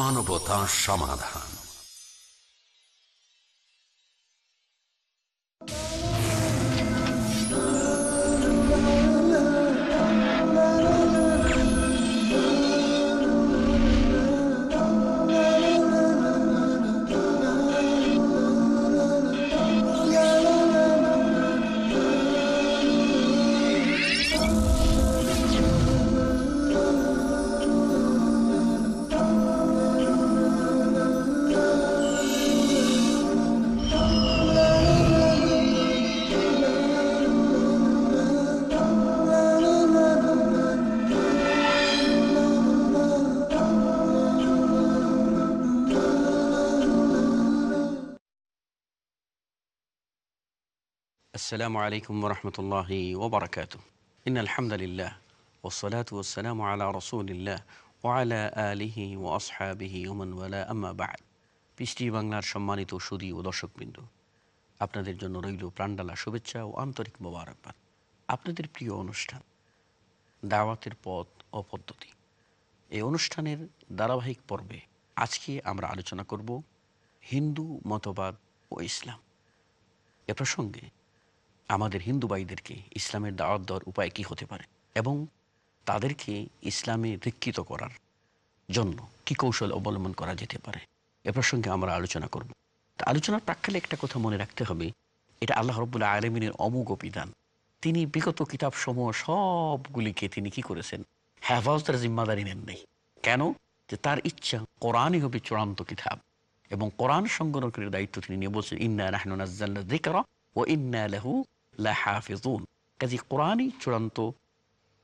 মানবতা সমাধান। আসসালামু আলাইকুম রহমতুল্লাহি ওবরাকাত ইন আলহামদুলিল্লাহ ওসলাত ওসালাম আলা রসুলিল্লাহ ওয়ালা আলিহি ও আসহাবিহি ওমন ওয়ালা আম্মা বাদ পৃষ্টি বাংলার সম্মানিত সুদী ও দর্শকবৃন্দ। আপনাদের জন্য রইল প্রাণডালা শুভেচ্ছা ও আন্তরিক মোবারকবাদ। আপনাদের প্রিয় অনুষ্ঠান, দাওয়াতের পথ ও পদ্ধতি। এই অনুষ্ঠানের ধারাবাহিক পর্বে আজকে আমরা আলোচনা করব হিন্দু মতবাদ ও ইসলাম। এ প্রসঙ্গে আমাদের হিন্দু ভাইদেরকে ইসলামের দাওয়াত দেওয়ার উপায় কী হতে পারে? এবং তাদেরকে ইসলামে দীক্ষিত করার জন্য কী কৌশল অবলম্বন করা যেতে পারে? এ প্রসঙ্গে আমরা আলোচনা করব। তা আলোচনার প্রাক্ষালে একটা কথা মনে রাখতে হবে। এটা আল্লাহ রব্বুল্লাহ আলমিনের অমুগ বিধান। তিনি বিগত কিতাব সমূহ সবগুলিকে তিনি কি করেছেন? হেফাজতের জিম্মাদারি নেন নেই। কেন? যে তার ইচ্ছা কোরআনই হবে চূড়ান্ত কিতাব। এবং কোরআন সংগ্রহের দায়িত্ব তিনি নিয়ে বলছেন, ইন্না যিকরা ও ইন্না লাহু কাজে কোরআনই চূড়ান্ত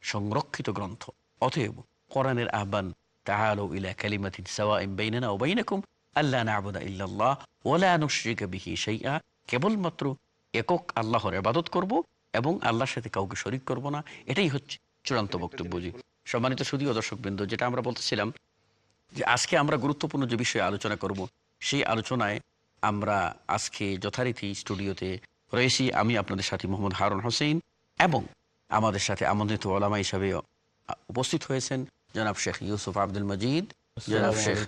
সংরক্ষিত গ্রন্থ। অতএব কোরআনের আহ্বান তাহালো ইলা কালিমাতিন সাওয়াইন বাইনানা ও বাইনাকুম আল্লাহ নাবুদা ইল্লাল্লাহ ওলা নুশরিকা বিহি শাইআ। কেবলমাত্র একক আল্লাহর ইবাদত করব এবং আল্লাহর সাথে কাউকে শরিক করব না। এটাই হচ্ছে চূড়ান্ত বক্তব্য জি। সম্মানিত সুদীয় দর্শকবৃন্দ, যেটা আমরা বলতেছিলাম যে আজকে আমরা গুরুত্বপূর্ণ যে বিষয়ে আলোচনা করব, সেই আলোচনায় আমরা আজকে যথারীতি স্টুডিওতে রয়েছি আমি আপনাদের সাথে মোহাম্মদ হারুন হোসেন এবং আমাদের সাথে আমন্ত্রিত ওলামা হিসাবে উপস্থিত হয়েছেন জনাব শেখ ইউসুফ আব্দুল মজিদ জনাব শেখ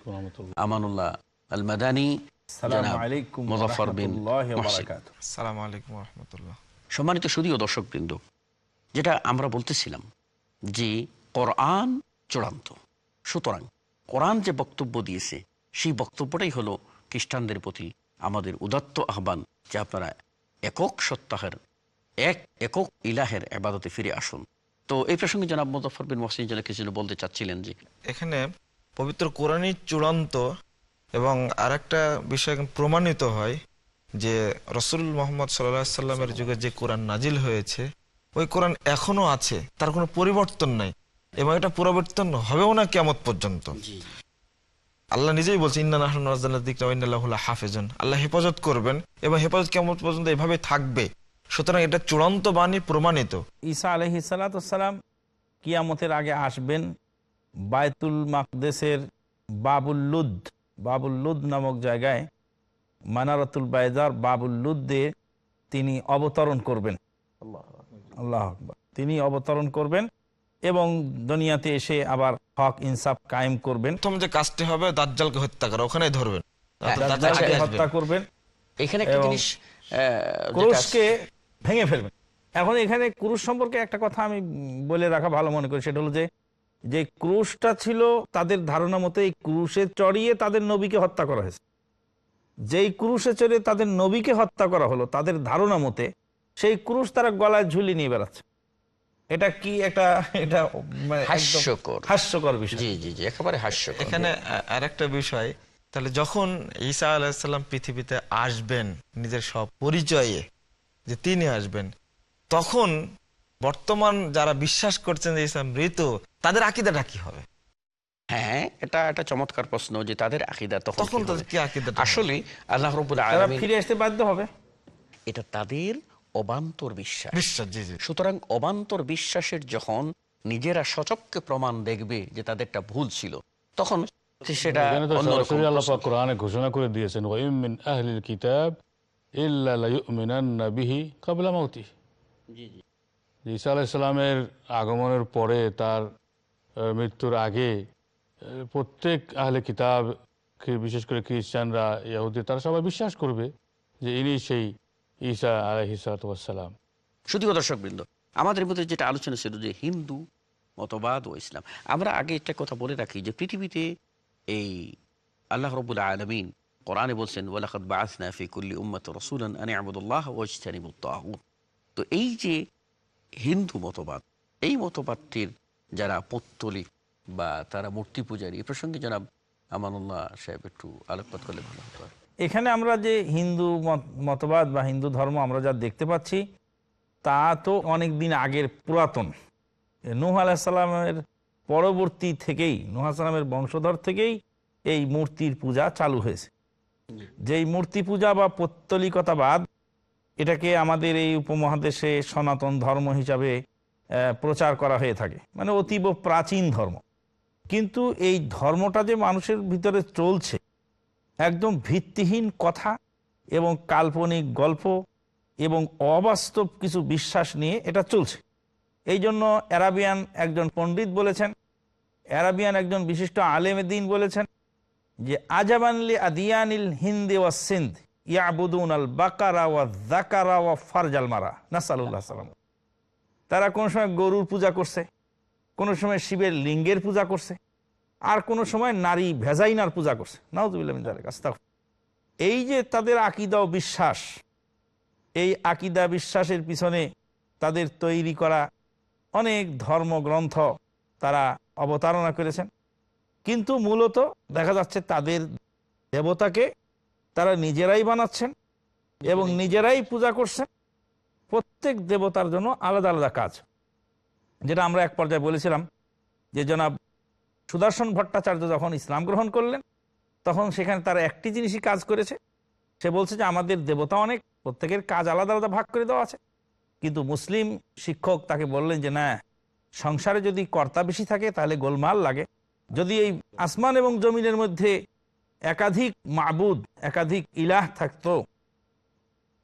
আমানুল্লাহ আল মাদানী জনাব মুজাফর বিন মহসিন। আসসালামু আলাইকুম রহমতুল্লাহ। সম্মানিত সুদীয় দর্শকবৃন্দ যেটা আমরা বলতেছিলাম যে কোরআন চূড়ান্ত। সুতরাং কোরআন যে বক্তব্য দিয়েছে সেই বক্তব্যটাই হলো খ্রিস্টানদের প্রতি আমাদের উদাত্ত আহ্বান যে আপনারা একক সত্তাহের এক একক ইলাহের আবাদতে ফিরে আসুন। তো এই প্রসঙ্গে জনাব মুজফর বিন মহসিন যেন কিছু বলতে চাচ্ছিলেন যে এখানে পবিত্র কোরআনই চূড়ান্ত এবং আরেকটা বিষয় এখন প্রমাণিত হয় যে রসুল মোহাম্মদ সাল্লাহ সাল্লামের যুগে যে কোরআন নাজিল হয়েছে ওই কোরআন এখনও আছে তার কোনো পরিবর্তন নাই এবং এটা পরিবর্তন হবেও না কেমত পর্যন্ত। আল্লাহ নিজেই বলছে ইন্না নাহনুল্লাহ হাফেজন আল্লাহ হেফাজত করবেন এবং হেফাজত কেমন পর্যন্ত এভাবে থাকবে? সুতরাং এটা চূড়ান্ত বাণী প্রমাণিত। ঈসা আলহি সালাতাম কিয়ামতের আগে আসবেন বায়তুল মাকদেসের বাবুল্লুদ বাবুল্লুদ নামক জায়গায় মানারতুল বায়জার বাবুল্লুদ্দে তিনি অবতরণ করবেন। আল্লাহ আকবার। তিনি অবতরণ করবেন। এবং দুনিয়াতে এসে আবার হক ইনসাফ কায়েম করবেন। প্রথম যে কাজটি হবে দাজ্জালকে হত্যা করা ওখানে ধরবেন। হ্যাঁ, দাজ্জালকে হত্যা করবেন। এখানে একটা জিনিস ক্রুশকে ভেঙে ফেলবেন। এখন এখানে ক্রুশ সম্পর্কে একটা কথা আমি বলে রাখা ভালো মনে করি সেটা হলো যে যে ক্রুশটা ছিল তাদের ধারণা মতো এই ক্রুশে চড়িয়ে তাদের নবীকে হত্যা করা হয়েছে। যেই ক্রুশে চড়ে তাদের নবীকে হত্যা করা হলো তাদের ধারণা মতে সেই ক্রুশ তারা গলায় ঝুলি নিয়ে বেড়াচ্ছে। এটা কি একটা এটা মানে হাস্যকর। হাস্যকর বিষয়। জি জি জি একেবারে হাস্য এখানে আর একটা বিষয় তাহলে যখন ঈসা আলাহিসাল্লাম পৃথিবীতে আসবেন নিজের সব পরিচয়ে যে তিনি আসবেন তখন বর্তমান যারা বিশ্বাস করছেন যে ঈসা মৃত তাদের আকিদাটা কি হবে? হ্যাঁ এটা একটা চমৎকার প্রশ্ন যে তাদের আকিদা তখন তখন তাদের কি আকিদাটা হবে? আসলে আল্লাহ রব্বুল আলামিন ফিরে আসতে বাধ্য হবে। এটা তাদের অবান্তর বিশ্বাস। বিশ্বাস জি জি। সুতরাং অবান্তর বিশ্বাসের যখন নিজেরা সচক্ষে প্রমাণ দেখবে যে তাদেরটা ভুল ছিল তখন সেটা এখানে তো অন্যরকম সরাসরি আল্লাহ প্রশ্ন। পাক কোরআনে ঘোষণা করে দিয়েছেন ওয়াইম আহলিল কিতাব বিহি ক্বাবলা মাউতিহি জি জি। যে ঈসা আলাইহিস আগমনের পরে তার মৃত্যুর আগে প্রত্যেক আহলে কিতাব বিশেষ করে খ্রিস্টানরা ইহুদি তারা সবাই বিশ্বাস করবে যে ইনি সেই ঈসা আলহিসাম শুধু দর্শক বৃন্দ আমাদের মধ্যে যেটা আলোচনা ছিল যে হিন্দু মতবাদ ও ইসলাম, আমরা আগে একটা কথা বলে রাখি যে পৃথিবীতে এই আল্লাহ রবুল আলমিন কোরআনে বলছেন ওয়ালাকাত বাসনা ফি কুল্লি উম্মত রসুলান আনি আবুদুল্লাহ ওয়াজতানিবুত তাগুত তো এই যে হিন্দু মতবাদ, এই মতবাদটির যারা পত্তলিক বা তারা মূর্তি পূজারী, এ প্রসঙ্গে জনাব আমানুল্লাহ সাহেব একটু আলোকপাত করলে ভালো হতো। এখানে আমরা যে হিন্দু মত- মতবাদ বা হিন্দু ধর্ম আমরা যা দেখতে পাচ্ছি, তা তো অনেক দিন আগের পুরাতন। নূহ আলাহিসাল্লামের পরবর্তী থেকেই, নূহ সালামের বংশধর থেকেই এই মূর্তির পূজা চালু হয়েছে। যেই মূর্তি পূজা বা পত্তলিকতাবাদ, এটাকে আমাদের এই উপমহাদেশে সনাতন ধর্ম হিসাবে প্রচার করা হয়ে থাকে। মানে অতীব প্রাচীন ধর্ম। কিন্তু এই ধর্মটা যে মানুষের ভিতরে চলছে একদম ভিত্তিহীন কথা এবং কাল্পনিক গল্প এবং অবাস্তব কিছু বিশ্বাস নিয়ে এটা চলছে। এই জন্য অ্যারাবিয়ান একজন পণ্ডিত বলেছেন, অ্যারাবিয়ান একজন বিশিষ্ট আলেমেদিন বলেছেন যে, আজাবানলি আদিয়ানিল হিন্দি ওয়া সিন্ধ ইয়াবুদুন আল বাকারা ওয়া জাকারা ওয়া ফারজাল মারা। নাসাল্লাহ সালাম। তারা কোনো সময় গরুর পূজা করছে, কোনো সময় শিবের লিঙ্গের পূজা করছে আর কোনো সময় নারী ভেজাইনার পূজা করছে। নাউজুবিল্লাহ এই যে তাদের আকিদা ও বিশ্বাস, এই আকিদা বিশ্বাসের পিছনে তাদের তৈরি করা অনেক ধর্মগ্রন্থ তারা অবতারণা করেছেন। কিন্তু মূলত দেখা যাচ্ছে তাদের দেবতাকে তারা নিজেরাই বানাচ্ছেন এবং নিজেরাই পূজা করছেন। প্রত্যেক দেবতার জন্য আলাদা আলাদা কাজ। যেটা আমরা এক পর্যায়ে বলেছিলাম যে জনাব সুদর্শন ভট্টাচার্য যখন ইসলাম গ্রহণ করলেন, তখন সেখানে তারা একটি জিনিসই কাজ করেছে। সে বলছে যে, আমাদের দেবতা অনেক, প্রত্যেকের কাজ আলাদা আলাদা ভাগ করে দেওয়া আছে। কিন্তু মুসলিম শিক্ষক তাকে বললেন যে, না, সংসারে যদি কর্তা বেশি থাকে, তাহলে গোলমাল লাগে। যদি এই আসমান এবং জমিনের মধ্যে একাধিক মাবুদ, একাধিক ইলাহ থাকতো,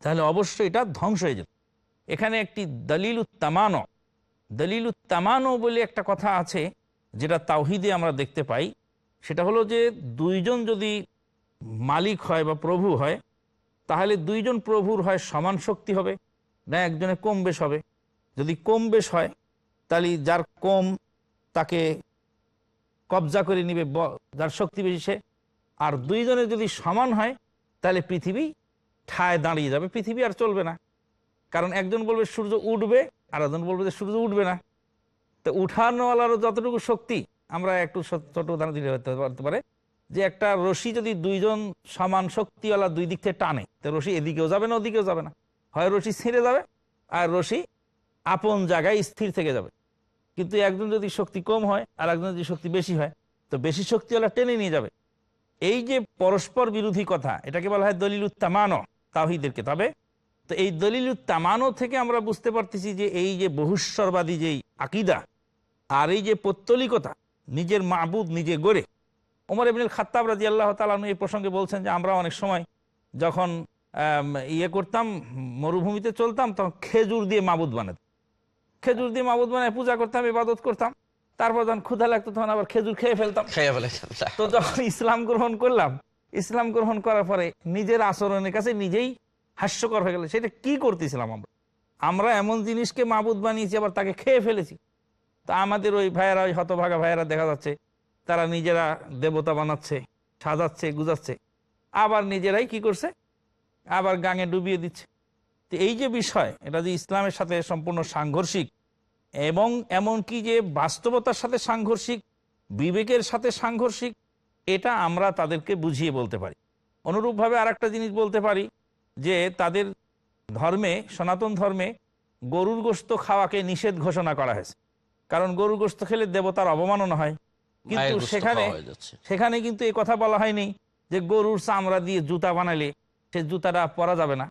তাহলে অবশ্যই এটা ধ্বংস হয়ে যেত। এখানে একটি দলিল উত্তামানো দলিল উত্তামানো বলে একটা কথা আছে। যেটা তাওহিদে আমরা দেখতে পাই, সেটা হলো যে দুইজন যদি মালিক হয় বা প্রভু হয়, তাহলে দুইজন প্রভুর হয় সমান শক্তি হবে, না একজনে কম বেশ হবে। যদি কম বেশ হয়, তাহলে যার কম তাকে কবজা করে নিবে যার শক্তি বেশি সে। আর দুইজনের যদি সমান হয়, তাহলে পৃথিবী ঠায় দাঁড়িয়ে যাবে। পৃথিবী আর চলবে না। কারণ একজন বলবে সূর্য উঠবে আর একজন বলবে যে সূর্য উঠবে না। তো উঠানোওয়ালারও যতটুকু শক্তি, আমরা একটু ছোট উদাহরণ দিলে হতে পারে, যে একটা রশি যদি দুইজন সমান শক্তিওয়ালা দুই দিক থেকে টানে, তো রশি এদিকেও যাবে না, ওদিকেও যাবে না। হয় রশি ছিঁড়ে যাবে, আর রশি আপন জায়গায় স্থির থেকে যাবে। কিন্তু একজন যদি শক্তি কম হয়, আর একজন যদি শক্তি বেশি হয়, তো বেশি শক্তিওয়ালা টেনে নিয়ে যাবে। এই যে পরস্পর বিরোধী কথা, এটাকে বলা হয় দলিল উত্তামানো তাহিদের তবে তো এই দলিল উত্তামানো থেকে আমরা বুঝতে পারতেছি যে এই যে বহুস্বরবাদী যেই আকিদা আর এই যে পত্তলিকতা নিজের মাহবুদ নিজে গড়ে। ওমর ইবনুল খাত্তাব রাজি আল্লাহ তালু এই প্রসঙ্গে বলছেন যে আমরা অনেক সময় যখন ইয়ে করতাম মরুভূমিতে চলতাম তখন খেজুর দিয়ে মাবুদ বানাতাম। খেজুর দিয়ে মাবুদ বানায় পূজা করতাম ইবাদত করতাম। তারপর যখন ক্ষুধা লাগতো তখন আবার খেজুর খেয়ে ফেলতাম। তো যখন ইসলাম গ্রহণ করলাম ইসলাম গ্রহণ করার পরে নিজের আচরণের কাছে নিজেই হাস্যকর হয়ে গেল। সেটা কি করতেছিলাম আমরা? আমরা এমন জিনিসকে মাবুদ বানিয়েছি আবার তাকে খেয়ে ফেলেছি। তা আমাদের ওই ভাইয়েরা, ওই হতভাগা ভাইয়েরা দেখা যাচ্ছে, তারা নিজেরা দেবতা বানাচ্ছে, সাজাচ্ছে, গুজাচ্ছে। আবার নিজেরাই কি করছে? আবার গাঙে ডুবিয়ে দিচ্ছে। তো এই যে বিষয়, এটা যে ইসলামের সাথে সম্পূর্ণ সাংঘর্ষিক এবং এমন কি যে বাস্তবতার সাথে সাংঘর্ষিক, বিবেকের সাথে সাংঘর্ষিক, এটা আমরা তাদেরকে বুঝিয়ে বলতে পারি। অনুরূপভাবে আর একটা জিনিস বলতে পারি যে তাদের ধর্মে, সনাতন ধর্মে গরুর গোস্ত খাওয়াকে নিষেধ ঘোষণা করা হয়েছে। কারণ গরুর গোস্ত খেলে দেবতার অবমাননা হয়। কিন্তু সেখানে সেখানে কিন্তু এই কথা বলা হয়নি যে গরুর চামড়া দিয়ে জুতা বানালে সে জুতাটা পরা যাবে না।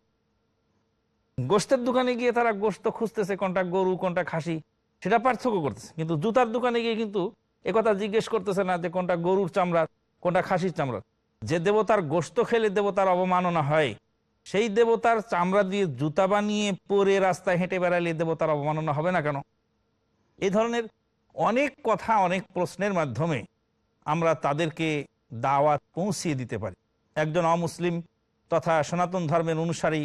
গোস্তের দোকানে গিয়ে তারা গোস্ত খুঁজতেছে কোনটা গরু কোনটা খাসি সেটা পার্থক্য করতেছে। কিন্তু জুতার দোকানে গিয়ে কিন্তু একথা জিজ্ঞেস করতেছে না যে কোনটা গরুর চামড়া কোনটা খাসির চামড়া। যে দেবতার গোস্ত খেলে দেবতার অবমাননা হয় সেই দেবতার চামড়া দিয়ে জুতা বানিয়ে পরে রাস্তায় হেঁটে বেড়ালে দেবতার অবমাননা হবে না কেন? এই ধরনের অনেক কথা অনেক প্রশ্নের মাধ্যমে আমরা তাদেরকে দাওয়াত পৌঁছিয়ে দিতে পারি। একজন অমুসলিম তথা সনাতন ধর্মের অনুসারী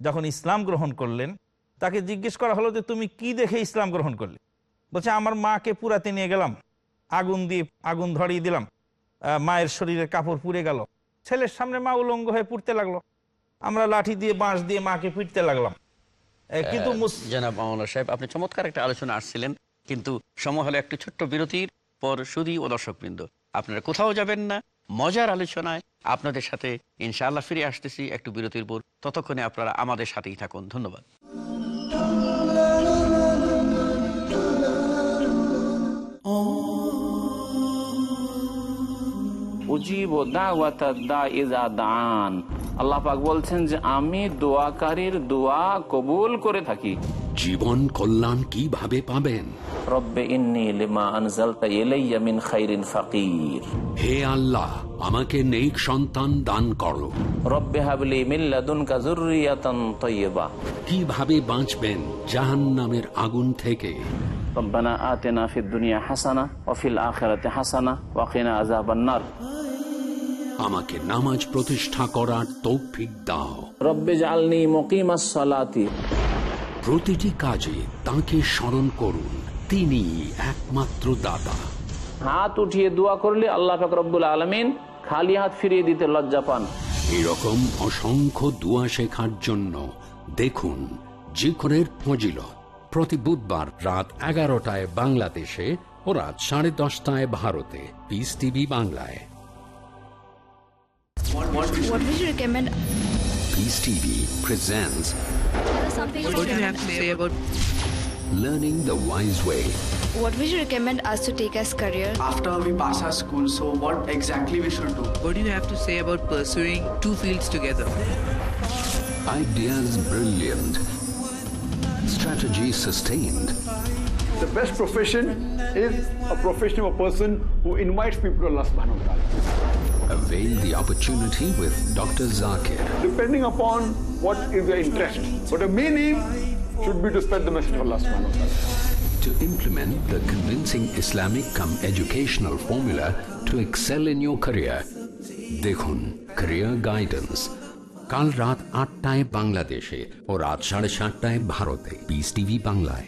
যখন ইসলাম গ্রহণ করলেন তাকে জিজ্ঞেস করা হলো যে তুমি কি দেখে ইসলাম গ্রহণ করলে? বলছে আমার মাকে পুরাতে নিয়ে গেলাম আগুন দিয়ে আগুন ধরিয়ে দিলাম মায়ের শরীরের কাপড় পুড়ে গেল ছেলের সামনে মা উলঙ্গ হয়ে পুড়তে লাগল আমরা লাঠি দিয়ে বাঁশ দিয়ে মাকে পিটতে লাগলাম। কিন্তু জনাব সাহেব আপনি চমৎকার একটা আলোচনা আসছিলেন। কিন্তু সময় হলো একটু ছোট্ট বিরতির পর শুধু ও দর্শকবৃন্দ। আপনারা কোথাও যাবেন না, মজার আলোচনায় আপনাদের সাথে ইনশাআল্লাহ ফিরে আসতেছি একটু বিরতির পর। ততক্ষণে আপনারা আমাদের সাথেই থাকুন। ধন্যবাদ। আল্লাহ পাক বলছেন যে, আমি দোয়াকারীর দোয়া কবুল করে থাকি। জীবন কল্যাণ কীভাবে পাবেন? হে আল্লাহ আমাকে নেক সন্তান দান করো। রব্বে হাবলি কীভাবে বাঁচবেন জাহান নামের আগুন থেকে? রব্বানা আতিনা ফিদ দুনিয়া হাসানা আখিরাতি হাসানা আমাকে নামাজ প্রতিষ্ঠা করার তৌফিক দাও। রব্বে জালনি মুকিমাস সালাতি। প্রতিটি কাজে তাকে স্মরণ করুন। তিনি একমাত্র দাতা। হাত উঠিয়ে দোয়া করলে আল্লাহ পাক রব্বুল আলামিন খালি হাত ফিরিয়ে দিতে লজ্জা পান। এরকম অসংখ্য দোয়া শেখার জন্য দেখুন জিকরের ফজিলত। প্রতি বুধবার রাত এগারোটায় বাংলাদেশে ও রাত সাড়ে দশটায় ভারতে। পিস টিভি বাংলায়। What would you recommend? What do you have to say about learning the wise way? What would you recommend us to take as career? After we pass our school, so what exactly we should do? What do you have to say about pursuing two fields together? Ideas brilliant. Strategy sustained. The best profession is a profession of a person who invites people to Allah subhanahu wa ta'ala. Avail the opportunity with Dr. Zakir. Depending upon what is your interest. But the main aim should be to spread the message of Allah subhanahu wa ta'ala. To implement the convincing Islamic come educational formula to excel in your career. দেখুন career guidance কাল রাত আটটায় বাংলাদেশে ও রাত সাড়ে সাতটায় ভারতে piece TV বাংলায়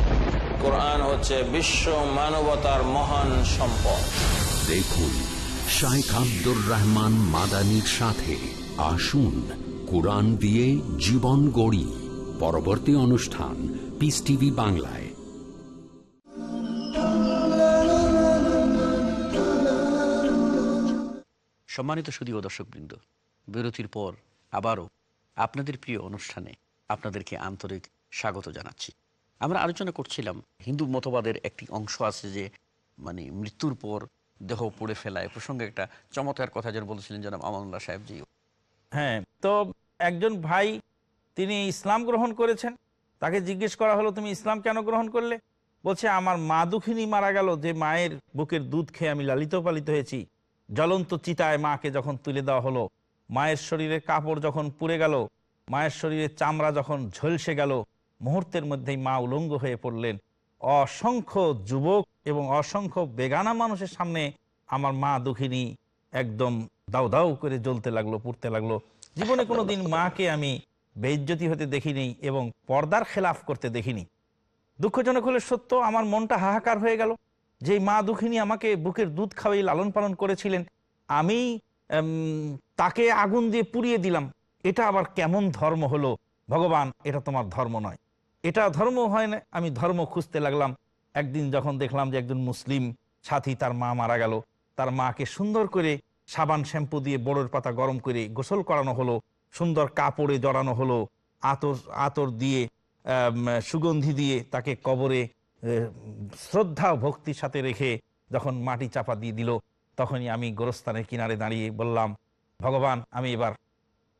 কোরআন হচ্ছে বিশ্ব মানবতার মহান সম্পদ। দেখুন শাইখ আব্দুর রহমান মাদানির সাথে আসুন কোরআন দিয়ে জীবন গড়ি। পরবর্তী অনুষ্ঠান পিস টিভি বাংলায়। সম্মানিত সুদী ও দর্শকবৃন্দ বিরতির পর আবারও আপনাদের প্রিয় অনুষ্ঠানে আপনাদেরকে আন্তরিক স্বাগত জানাচ্ছি। আমরা আলোচনা করছিলাম, হিন্দু মতবাদের একটি অংশ আছে যে মানে মৃত্যুর পর দেহ পুড়ে ফেলায় প্রসঙ্গে একটা চমৎকার কথা যেন বলেছিলেন জনাব আমানুল্লাহ সাহেবজি হ্যাঁ তো একজন ভাই, তিনি ইসলাম গ্রহণ করেছেন, তাকে জিজ্ঞেস করা হলো, তুমি ইসলাম কেন গ্রহণ করলে? বলছে, আমার মা দুঃখিনী মারা গেল, যে মায়ের বুকের দুধ খেয়ে আমি লালিত পালিত হয়েছি। জ্বলন্ত চিতায় মাকে যখন তুলে দেওয়া হলো, মায়ের শরীরের কাপড় যখন পুড়ে গেল, মায়ের শরীরের চামড়া যখন ঝলসে গেল মুহূর্তের মধ্যেই মা উলঙ্গ হয়ে পড়লেন। অসংখ্য যুবক এবং অসংখ্য বেগানা মানুষের সামনে আমার মা দুঃখিনী একদম দাউ দাউ করে জ্বলতে লাগল, পুড়তে লাগল। জীবনে কোনোদিন মাকে আমি বেইজ্জতি হতে দেখিনি এবং পর্দার খেলাফ করতে দেখিনি। দুঃখজনক হলে সত্য, আমার মনটা হাহাকার হয়ে গেল। যে মা দুঃখিনী আমাকে বুকের দুধ খাওয়াই লালন পালন করেছিলেন, আমি তাকে আগুন দিয়ে পুড়িয়ে দিলাম। এটা আবার কেমন ধর্ম হলো? ভগবান, এটা তোমার ধর্ম নয়। এটা ধর্ম হয় না। আমি ধর্ম খুঁজতে লাগলাম। একদিন যখন দেখলাম যে একজন মুসলিম সাথী তার মা মারা গেল, তার মাকে সুন্দর করে সাবান শ্যাম্পু দিয়ে বড়ের পাতা গরম করে গোসল করানো হলো, সুন্দর কাপড়ে জড়ানো হলো, আতর আতর দিয়ে সুগন্ধি দিয়ে তাকে কবরে শ্রদ্ধা ভক্তির সাথে রেখে যখন মাটি চাপা দিয়ে দিল, তখনই আমি গোরস্থানের কিনারে দাঁড়িয়ে বললাম, ভগবান, আমি এবার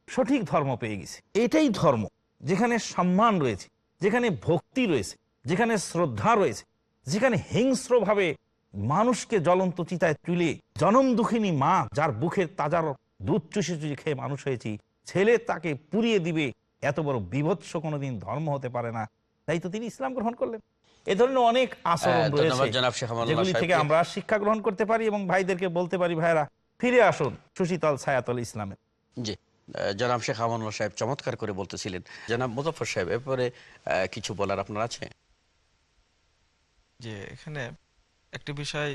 সঠিক ধর্ম পেয়ে গেছি। এটাই ধর্ম, যেখানে সম্মান রয়েছে। যেখানে ভক্তি রয়েছে যেখানে শ্রদ্ধা রয়েছে যেখানে হিংস্রভাবে মানুষকে জ্বলন্ত চিতায় তুলে জনম দুঃখিনী মা যার বুকের তাজার দুধ চুষে চুষে খেয়ে মানুষ হয়েছি ছেলে তাকে পুড়িয়ে দিবে এত বড় বিভৎস কোনোদিন ধর্ম হতে পারে না। তাই তো তিনি ইসলাম গ্রহণ করলেন। এ ধরনের অনেক আচরণ হ্যাঁ, রয়েছে যেগুলি থেকে আমরা শিক্ষা গ্রহণ করতে পারি এবং ভাইদেরকে বলতে পারি ভাইরা ফিরে আসুন সুশীতল ছায়াতল ইসলামের জি। জনাব শেখ আমানুল্লাহ সাহেব চমৎকার করে বলতেছিলেন। জনাব মুজফর সাহেব, এরপরে কিছু বলার আপনার আছে? যে এখানে একটি বিষয়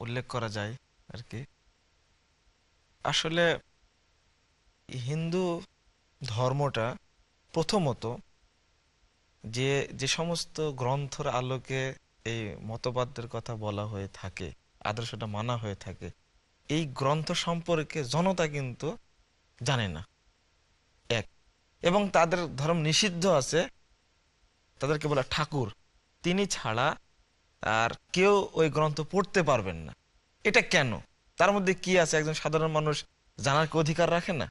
উল্লেখ করা যায় আর কি। আসলে হিন্দু ধর্মটা প্রথমত যে যে সমস্ত গ্রন্থর আলোকে এই মতবাদদের কথা বলা হয়ে থাকে, আদর্শটা মানা হয়ে থাকে, এই গ্রন্থ সম্পর্কে জনতা কিন্তু জানে না। এক। এবং তাদের ধর্ম নিষিদ্ধ আছে। তাদেরকে বলে ঠাকুর। তিনি ছাড়া আর কেউ ওই গ্রন্থ পড়তে পারবেন না। এটা কেন? তার মধ্যে কি আছে? একজন সাধারণ মানুষ জানার কি অধিকার রাখে না?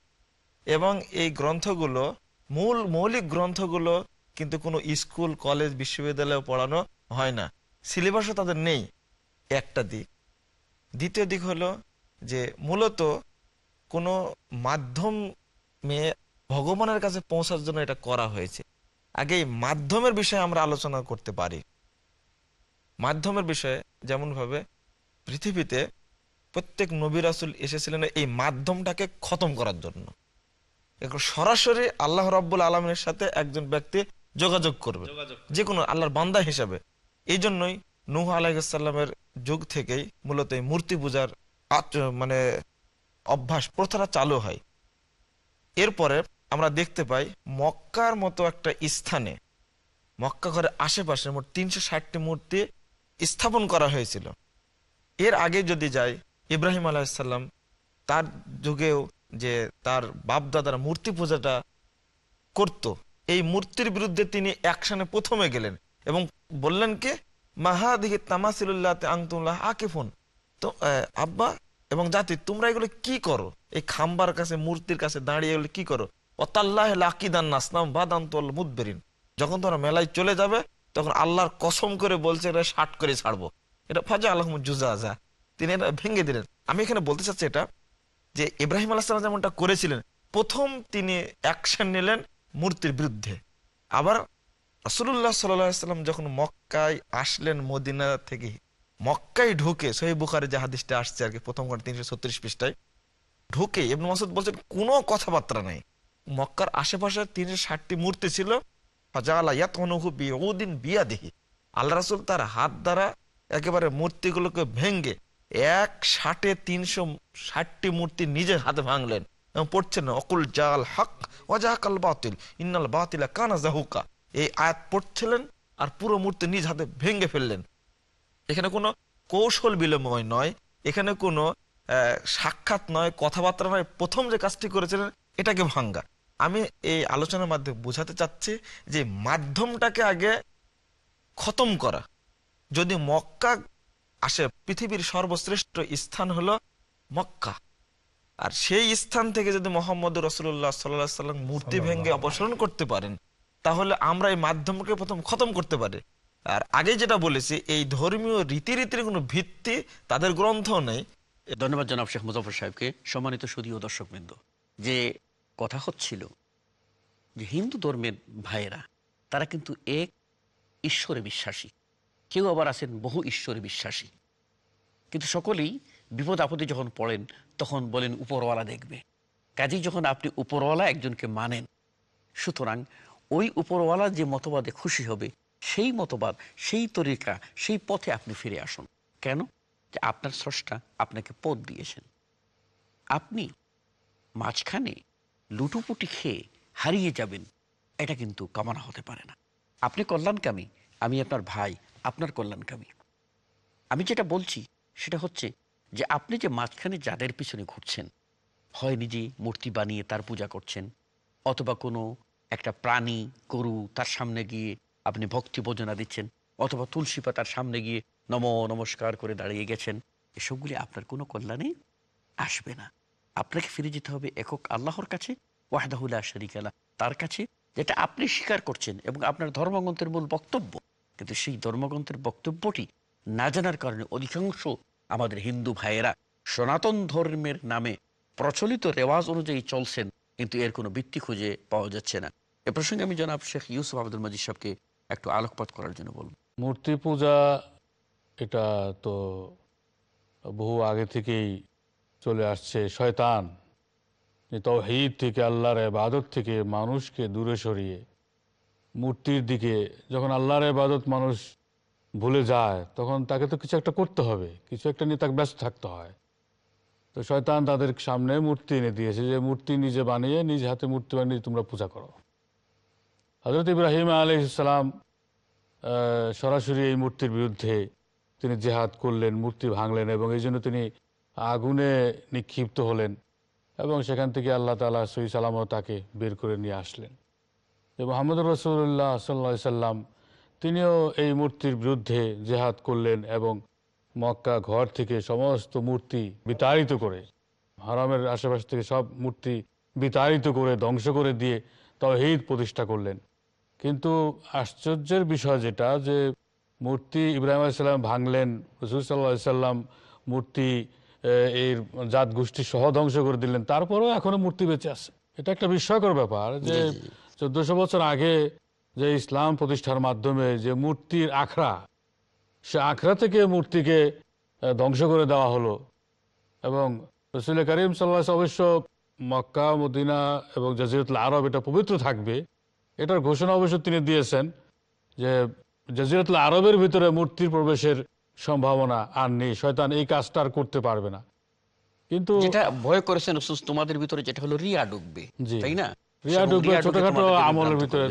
এবং এই গ্রন্থগুলো, মূল মৌলিক গ্রন্থগুলো কিন্তু কোনো স্কুল, কলেজ বিশ্ববিদ্যালয়ে পড়ানো হয় না। সিলেবাসও তাদের নেই। একটা দিক। দ্বিতীয় দিক হলো যে মূলত কোনো মাধ্যমে ভগবানের কাছে পৌঁছার জন্য এটা করা হয়েছে। আগে এই মাধ্যমের বিষয়ে আমরা আলোচনা করতে পারি। মাধ্যমের বিষয়ে যেমন ভাবে পৃথিবীতে প্রত্যেক নবী রাসুল এসেছিলেন এই মাধ্যমটাকে খতম করার জন্য। সরাসরি আল্লাহ রব্বুল আলমের সাথে একজন ব্যক্তি যোগাযোগ করবে। যে কোনো আল্লাহর বান্দা হিসাবে। এই জন্যই নুহ আলাইসাল্লামের যুগ থেকেই মূলত এই মূর্তি পূজার মানে অভ্যাস প্রথাটা চালু হয়। এরপরে আমরা দেখতে পাই মক্কার মতো একটা স্থানে, মক্কা ঘরের আশেপাশে মোট তিনশো ষাটটি মূর্তি স্থাপন করা হয়েছিল। এর আগে যদি যাই, ইব্রাহিম আলাহিসাল্লাম তার যুগেও যে তার বাপদাদার মূর্তি পূজাটা করত, এই মূর্তির বিরুদ্ধে তিনি অ্যাকশনে প্রথমে গেলেন এবং বললেন কি, মাহাদিহি তামাসিল্লাহ আংতুল্লাহ আকিফুন। তো আব্বা এবং জাতি, তোমরা এগুলো কি করো? এই খাম্বার কাছে, মূর্তির কাছে দাঁড়িয়ে এগুলো কি করো? অতাল্লাহ আকিদান নাসনাম বাদান্তল মুদবেরিন। যখন তোমরা মেলায় চলে যাবে, তখন আল্লাহর কসম করে বলছে এটা ষাট করে ছাড়বো। এটা ফাজা আল্লাহ জুজা তিনি এটা ভেঙে দিলেন। আমি এখানে বলতে চাচ্ছি এটা, যে ইব্রাহিম আলাহ যেমনটা করেছিলেন, প্রথম তিনি অ্যাকশন নিলেন মূর্তির বিরুদ্ধে। আবার রসুল্লাহ সাল্লাম যখন মক্কায় আসলেন, মদিনা থেকে মক্কায় ঢুকে, সহি বুখারে যে আসছে আর কি, প্রথম ঘণ্টা তিনশো ছত্রিশ পৃষ্ঠায়, ঢুকে ইবন মাসুদ বলছেন, কোনো কথাবার্তা নাই। মক্কার আশেপাশে তিনশো ষাটটি মূর্তি ছিল। বিয়া দেখি আল্লাহ রাসুল তার হাত দ্বারা একেবারে মূর্তিগুলোকে ভেঙ্গে এক ষাটে তিনশো ষাটটি মূর্তি নিজের হাতে ভাঙলেন এবং পড়ছেন, অকুল জাল হক ওজাহাকাল বাতিল, ইন্নাল বাতিলা কানা জাহুকা। এই আয়াত পড়ছিলেন আর পুরো মূর্তি নিজ হাতে ভেঙ্গে ফেললেন। এখানে কোনো কৌশল বিলম্বয় নয় এখানে কোনো সাক্ষাৎ নয় কথাবার্তা নয়। প্রথম যে কাজটি করেছিলেন এটাকে ভাঙ্গা। আমি এই আলোচনার মাধ্যমে বোঝাতে চাচ্ছি যে মাধ্যমটাকে আগে খতম করা। যদি মক্কা আসে পৃথিবীর সর্বশ্রেষ্ঠ স্থান হলো মক্কা। আর সেই স্থান থেকে যদি মোহাম্মদ রসুল্লাহ সাল্লাহ সাল্লাম মূর্তি ভেঙ্গে অপসারণ করতে পারেন তাহলে আমরা এই মাধ্যমকে প্রথম খতম করতে পারি। আর আগে যেটা বলেছি, এই ধর্মীয় রীতিরীতির কোনো ভিত্তি তাদের গ্রন্থ নেই। ধন্যবাদ জনাব শেখ মুজফর সাহেবকে। সম্মানিত সুদীয় দর্শকবৃন্দ, যে কথা হচ্ছিল যে হিন্দু ধর্মের ভাইয়েরা, তারা কিন্তু এক ঈশ্বরে বিশ্বাসী। কেউ আবার আছেন বহু ঈশ্বরে বিশ্বাসী। কিন্তু সকলেই বিপদ আপদে যখন পড়েন, তখন বলেন, উপরওয়ালা দেখবে। কাজেই যখন আপনি উপরওয়ালা একজনকে মানেন, সুতরাং ওই উপরওয়ালা যে মতবাদে খুশি হবে সেই মতবাদ, সেই তরিকা, সেই পথে আপনি ফিরে আসুন। কেন? যে আপনার স্রষ্টা আপনাকে পথ দিয়েছেন। আপনি মাঝখানে লুটুপুটি খেয়ে হারিয়ে যাবেন, এটা কিন্তু কামনা হতে পারে না। আপনি কল্যাণকামী, আমি আপনার ভাই, আপনার কল্যাণকামী। আমি যেটা বলছি, সেটা হচ্ছে যে আপনি যে মাঝখানে যাদের পিছনে ঘুরছেন, হয় নিজে মূর্তি বানিয়ে তার পূজা করছেন, অথবা কোনো একটা প্রাণী, গরু তার সামনে গিয়ে আপনি ভক্তি বোঝনা দিচ্ছেন, অথবা তুলসী পাতার সামনে গিয়ে নম নমস্কার করে দাঁড়িয়ে গেছেন, এসবগুলি আপনার কোনো কল্যাণে আসবে না। আপনাকে ফিরে যেতে হবে একক আল্লাহর কাছে ওয়াহদাহুল্লাহ শরিক তার কাছে, যেটা আপনি স্বীকার করছেন এবং আপনার ধর্মগ্রন্থের মূল বক্তব্য। কিন্তু সেই ধর্মগ্রন্থের বক্তব্যটি না জানার কারণে অধিকাংশ আমাদের হিন্দু ভাইয়েরা সনাতন ধর্মের নামে প্রচলিত রেওয়াজ অনুযায়ী চলছেন, কিন্তু এর কোনো ভিত্তি খুঁজে পাওয়া যাচ্ছে না। এ প্রসঙ্গে আমি জনাব শেখ ইউসুফ আব্দুল মজিদ সাহেবকে একটু আলোকপাত করার জন্য বলব মূর্তি পূজা, এটা তো বহু আগে থেকেই চলে আসছে। শয়তান তৌহিদ থেকে আল্লাহর ইবাদত থেকে মানুষকে দূরে সরিয়ে মূর্তির দিকে, যখন আল্লাহর ইবাদত মানুষ ভুলে যায়, তখন তাকে তো কিছু একটা করতে হবে, কিছু একটা নিয়ে তাকে ব্যস্ত থাকতে হয়। তো শয়তান তাদের সামনে মূর্তি এনে দিয়েছে যে মূর্তি নিজে বানিয়ে, নিজ হাতে মূর্তি বানিয়ে তোমরা পূজা করো। হজরত ইব্রাহিম আলহিসাম সরাসরি এই মূর্তির বিরুদ্ধে তিনি জেহাদ করলেন, মূর্তি ভাঙলেন এবং এই জন্য তিনি আগুনে নিক্ষিপ্ত হলেন এবং সেখান থেকে আল্লাহ তালা সই সালামও তাকে বের করে নিয়ে আসলেন। যে মোহাম্মদ রসুল্লাহ সাল্লা সাল্লাম তিনিও এই মূর্তির বিরুদ্ধে জেহাদ করলেন এবং মক্কা ঘর থেকে সমস্ত মূর্তি বিতাড়িত করে, হারামের আশেপাশ থেকে সব মূর্তি বিতাড়িত করে ধ্বংস করে দিয়ে তহিদ প্রতিষ্ঠা করলেন। কিন্তু আশ্চর্যের বিষয় যেটা যে মূর্তি ইব্রাহিম আলাইসাল্লাম ভাঙলেন রসুল সাল্লাহ সাল্লাম মূর্তি এর জাত গোষ্ঠী সহ ধ্বংস করে দিলেন তারপরেও এখনও মূর্তি বেঁচে আছে। এটা একটা বিস্ময়কর ব্যাপার যে চোদ্দশো বছর আগে যে ইসলাম প্রতিষ্ঠার মাধ্যমে যে মূর্তির আখড়া সে আখড়া থেকে মূর্তিকে ধ্বংস করে দেওয়া হলো। এবং রসুল করিম সাল্লাহ অবশ্য মক্কা মদিনা এবং জাজিরতুল আরব এটা পবিত্র থাকবে এটার ঘোষণা অবশ্য তিনি দিয়েছেন যে জাজিরতুল আরবের ভিতরে মূর্তির প্রবেশের সম্ভাবনা আর নেই। শয়তান এই কাজটা আর করতে পারবে না। কিন্তু যেটা ভয় করেছেন তোমাদের ভিতরে যেটা হলো রিয়া ঢুকবে তাই না? রিয়া ঢুকবে ছোটখাটো আমলের ভিতরে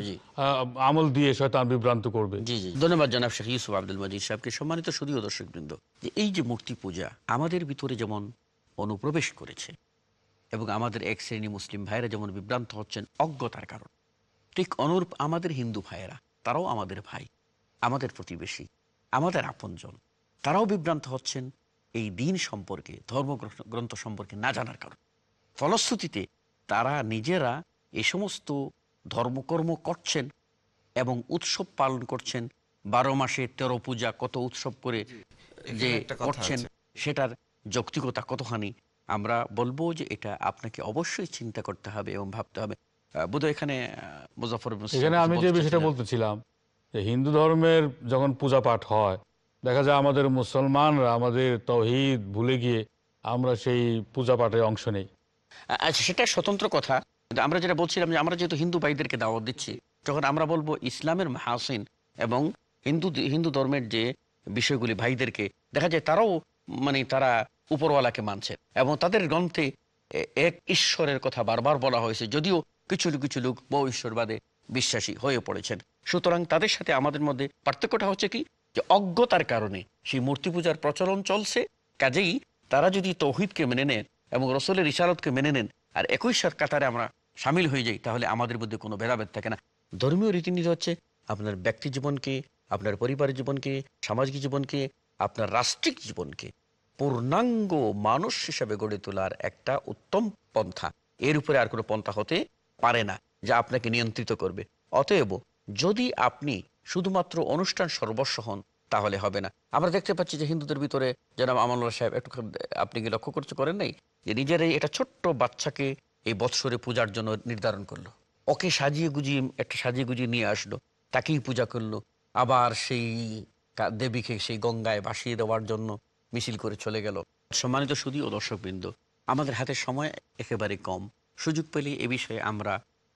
আমল দিয়ে শয়তান বিভ্রান্ত করবে। জি জি। ধন্যবাদ জানাব শেখ ইউসুফ আব্দুল মজিদ সাহেবকে। সম্মানিত সুদীয় দর্শক বৃন্দ যে এই যে মূর্তি পূজা আমাদের ভিতরে যেমন অনুপ্রবেশ করেছে এবং আমাদের এক শ্রেণি মুসলিম ভাইয়েরা যেমন বিভ্রান্ত হচ্ছেন অজ্ঞতার কারণ ঠিক অনুরূপ আমাদের হিন্দু ভাইয়েরা তারাও আমাদের ভাই আমাদের প্রতিবেশী আমাদের আপনজন তারাও বিভ্রান্ত হচ্ছেন এই দিন সম্পর্কে ধর্মগ্রন্থ সম্পর্কে না জানার কারণ। ফলশ্রুতিতে তারা নিজেরা এ সমস্ত ধর্মকর্ম করছেন এবং উৎসব পালন করছেন। বারো মাসে তেরো পূজা কত উৎসব করে যে করছেন সেটার যৌক্তিকতা কতখানি আমরা বলব যে এটা আপনাকে অবশ্যই চিন্তা করতে হবে এবং ভাবতে হবে। বোধ এখানে মুজাফর এখানে আমি যে বিষয়টা বলতেছিলাম যে হিন্দু ধর্মের যখন পূজা পাঠ হয় দেখা যায় আমাদের মুসলমানরা আমাদের তহিদ ভুলে গিয়ে আমরা সেই পূজা পাঠে অংশ নেই। আচ্ছা সেটা স্বতন্ত্র কথা। আমরা যেটা বলছিলাম যে আমরা যেহেতু হিন্দু ভাইদেরকে দাওয়াত দিচ্ছি যখন আমরা বলব ইসলামের হাসিন এবং হিন্দু হিন্দু ধর্মের যে বিষয়গুলি ভাইদেরকে দেখা যায় তারাও মানে তারা উপরওয়ালাকে মানছে এবং তাদের গ্রন্থে এক ঈশ্বরের কথা বারবার বলা হয়েছে। যদিও কিছু কিছু লোক বহু ঈশ্বরবাদে বিশ্বাসী হয়ে পড়েছেন। সুতরাং তাদের সাথে আমাদের মধ্যে পার্থক্যটা হচ্ছে কি? যে অজ্ঞতার কারণে সেই মূর্তি পূজার প্রচলন চলছে, কাজেই তারা যদি তৌহিদকে মেনে নেন এবং রসলের ইশারতকে মেনে নেন, আর একই সার কাতারে আমরা সামিল হয়ে যাই, তাহলে আমাদের মধ্যে কোনো ভেদাভেদ থাকে না। ধর্মীয় রীতিনীতি হচ্ছে আপনার ব্যক্তি জীবনকে, আপনার পরিবারের জীবনকে, সামাজিক জীবনকে, আপনার রাষ্ট্রিক জীবনকে পূর্ণাঙ্গ মানুষ হিসাবে গড়ে তোলার একটা উত্তম পন্থা। এর উপরে আর কোনো পন্থা হতে পারে না, যা আপনাকে নিয়ন্ত্রিত করবে। অতএব, যদি আপনি শুধুমাত্র অনুষ্ঠান সর্বস্ব হন, তাহলে হবে না। আমরা দেখতে পাচ্ছি যে হিন্দুদের ভিতরে যেন আমানুল্লাহ সাহেব একটু আপনি কি লক্ষ্য করতে করেন নাই? যে নিজেরাই এটা ছোট্ট বাচ্চাকে এই বৎসরে পূজার জন্য নির্ধারণ করল। ওকে সাজিয়ে গুজিয়ে, একটা সাজিয়ে গুজিয়ে নিয়ে আসলো। তাকেই পূজা করল। আবার সেই দেবীকে সেই গঙ্গায় ভাসিয়ে দেওয়ার জন্য মিছিল করে চলে গেল। সম্মানিত শুধু ও দর্শকবৃন্দ, আমাদের হাতে সময় একেবারে কম। সুযোগ পেলে এ বিষয়ে আমরা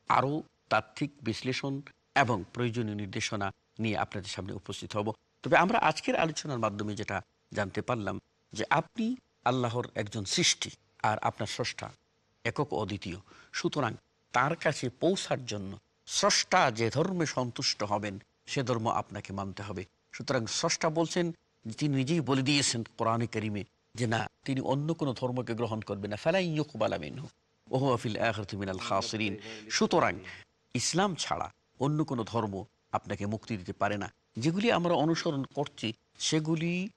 আরও তাত্ত্বিক বিশ্লেষণ এবং প্রয়োজনীয় নির্দেশনা নিয়ে আপনাদের সামনে উপস্থিত হব। তবে আমরা আজকের আলোচনার মাধ্যমে যেটা জানতে পারলাম যে আপনি আল্লাহর একজন সৃষ্টি আর আপনার স্রষ্টা একক অদ্বিতীয়। সুতরাং তার কাছে পৌঁছার জন্য স্রষ্টা যে ধর্মে সন্তুষ্ট হবেন, সে ধর্ম আপনাকে মানতে হবে। সুতরাং স্রষ্টা বলছেন, তিনি নিজেই বলে দিয়েছেন কোরআনে করিমে যে না, তিনি অন্য কোনো ধর্মকে গ্রহণ করবেন না। ফেলাই ইয়কুবালামিন ওহু খাসরিন। সুতরাং ইসলাম ছাড়া অন্য কোনো ধর্ম আপনাকে মুক্তি দিতে পারে না। যেগুলি আমরা অনুসরণ করছি সেগুলি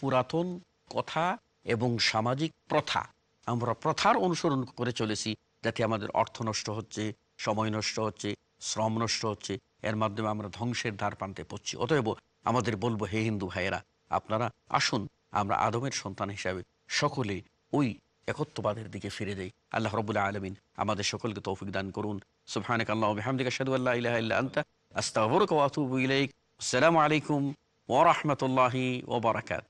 পুরাতন কথা এবং সামাজিক প্রথা। আমরা প্রথার অনুসরণ করে চলেছি যাতে আমাদের অর্থ নষ্ট হচ্ছে, সময় নষ্ট হচ্ছে, শ্রম নষ্ট হচ্ছে, এর মাধ্যমে আমরা ধ্বংসের ধার প্রান্তে পড়ছি। অতএব আমাদের বলব, হে হিন্দু ভাইয়েরা, আপনারা আসুন, আমরা আদমের সন্তান হিসাবে সকলে ওই একত্ববাদের দিকে ফিরে যাই আল্লাহ রবুল্লাহ আলমিন আমাদের সকলকে তৌফিক দান করুন সুবহানাক আল্লাহ বিহামদিকা শাদু আল্লাহ ইলাহা ইল্লা আনতা আস্তাগফিরুকা ওয়া আতুবু ইলাইক আসসালামু আলাইকুম ওয়া রাহমাতুল্লাহি ওয়া বারাকাতুহু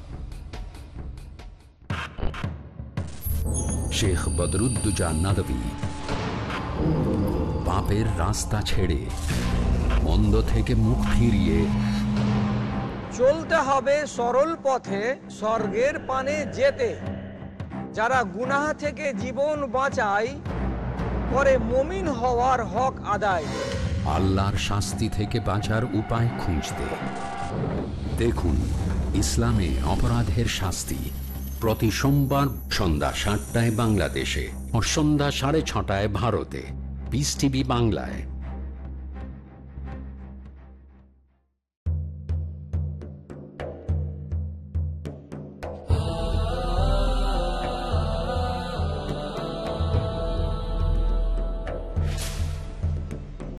শেখ বদরুদ্দুজা নাদবী। পাপের রাস্তা ছেড়ে মন্দ থেকে মুখ ফিরিয়ে চলতে হবে সরল পথে স্বর্গের পানে যেতে। যারা গুনাহ থেকে জীবন বাঁচায় করে মমিন হওয়ার হক আদায়। আল্লাহর শাস্তি থেকে বাঁচার উপায় খুঁজতে। দেখুন ইসলামে অপরাধের শাস্তি। প্রতি সোমবার সন্ধ্যা সাতটায় বাংলাদেশে ও সন্ধ্যা সাড়ে ছটায় ভারতে। পিস টিভি বাংলায়।